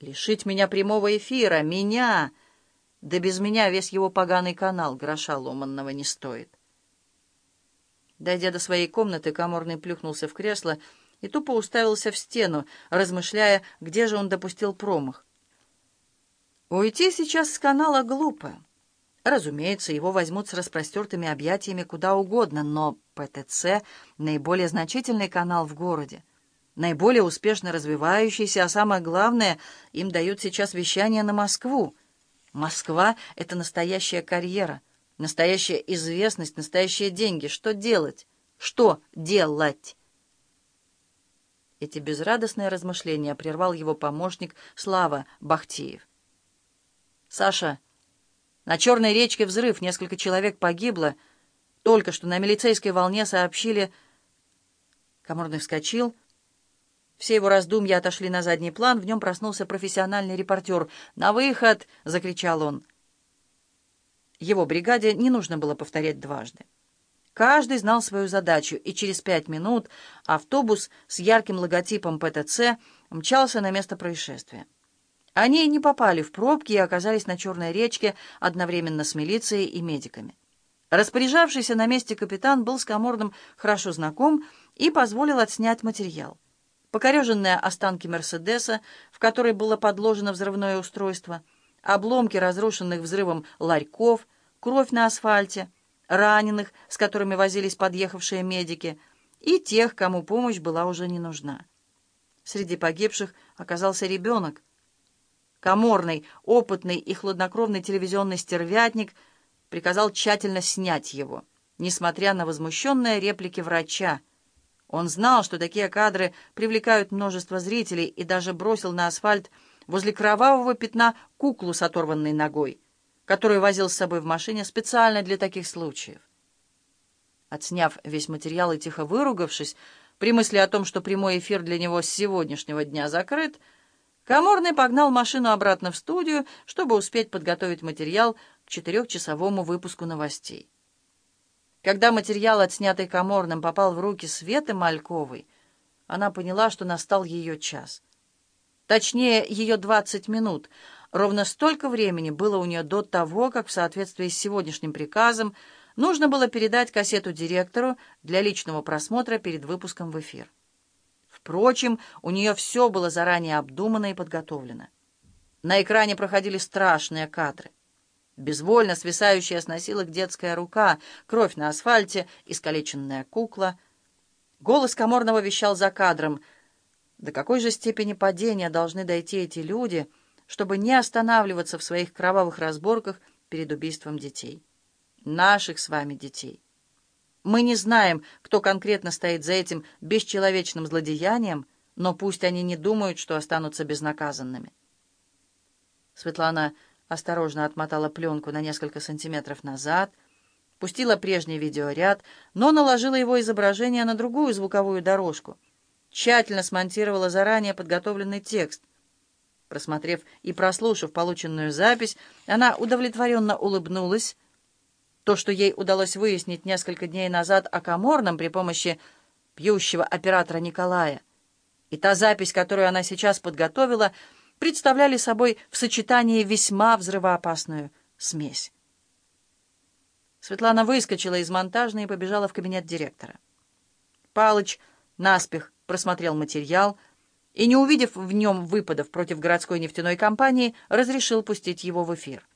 Лишить меня прямого эфира, меня! Да без меня весь его поганый канал гроша ломанного не стоит. Дойдя до своей комнаты, Каморный плюхнулся в кресло и тупо уставился в стену, размышляя, где же он допустил промах. Уйти сейчас с канала глупо. Разумеется, его возьмут с распростертыми объятиями куда угодно, но ПТЦ — наиболее значительный канал в городе наиболее успешно развивающийся, а самое главное, им дают сейчас вещание на Москву. Москва — это настоящая карьера, настоящая известность, настоящие деньги. Что делать? Что делать? Эти безрадостные размышления прервал его помощник Слава Бахтиев. «Саша, на Черной речке взрыв, несколько человек погибло. Только что на милицейской волне сообщили...» Каморный вскочил, — все его раздумья отошли на задний план, в нем проснулся профессиональный репортер. «На выход!» — закричал он. Его бригаде не нужно было повторять дважды. Каждый знал свою задачу, и через пять минут автобус с ярким логотипом ПТЦ мчался на место происшествия. Они не попали в пробки и оказались на Черной речке одновременно с милицией и медиками. Распоряжавшийся на месте капитан был с Каморным хорошо знаком и позволил отснять материал покореженные останки «Мерседеса», в который было подложено взрывное устройство, обломки разрушенных взрывом ларьков, кровь на асфальте, раненых, с которыми возились подъехавшие медики, и тех, кому помощь была уже не нужна. Среди погибших оказался ребенок. Коморный, опытный и хладнокровный телевизионный стервятник приказал тщательно снять его, несмотря на возмущенные реплики врача, он знал, что такие кадры привлекают множество зрителей, и даже бросил на асфальт возле кровавого пятна куклу с оторванной ногой, которую возил с собой в машине специально для таких случаев. Отсняв весь материал и тихо выругавшись, при мысли о том, что прямой эфир для него с сегодняшнего дня закрыт, Каморный погнал машину обратно в студию, чтобы успеть подготовить материал к четырехчасовому выпуску новостей. Когда материал, отснятый Каморным, попал в руки Светы Мальковой, она поняла, что настал ее час. Точнее, ее 20 минут. Ровно столько времени было у нее до того, как в соответствии с сегодняшним приказом нужно было передать кассету директору для личного просмотра перед выпуском в эфир. Впрочем, у нее все было заранее обдумано и подготовлено. На экране проходили страшные кадры. Безвольно свисающая с носилок детская рука, кровь на асфальте, искалеченная кукла. Голос Каморного вещал за кадром. До какой же степени падения должны дойти эти люди, чтобы не останавливаться в своих кровавых разборках перед убийством детей? Наших с вами детей. Мы не знаем, кто конкретно стоит за этим бесчеловечным злодеянием, но пусть они не думают, что останутся безнаказанными. Светлана осторожно отмотала пленку на несколько сантиметров назад, пустила прежний видеоряд, но наложила его изображение на другую звуковую дорожку, тщательно смонтировала заранее подготовленный текст. Просмотрев и прослушав полученную запись, она удовлетворенно улыбнулась. То, что ей удалось выяснить несколько дней назад о Каморном при помощи пьющего оператора Николая, и та запись, которую она сейчас подготовила — представляли собой в сочетании весьма взрывоопасную смесь. Светлана выскочила из монтажной и побежала в кабинет директора. Палыч наспех просмотрел материал и, не увидев в нем выпадов против городской нефтяной компании, разрешил пустить его в эфир.